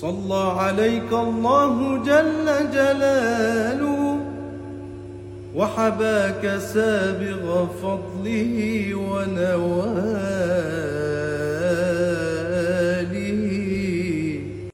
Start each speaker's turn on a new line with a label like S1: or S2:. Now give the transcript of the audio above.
S1: صلى عليك الله جل جلاله وحباك سابغ فضله ونواله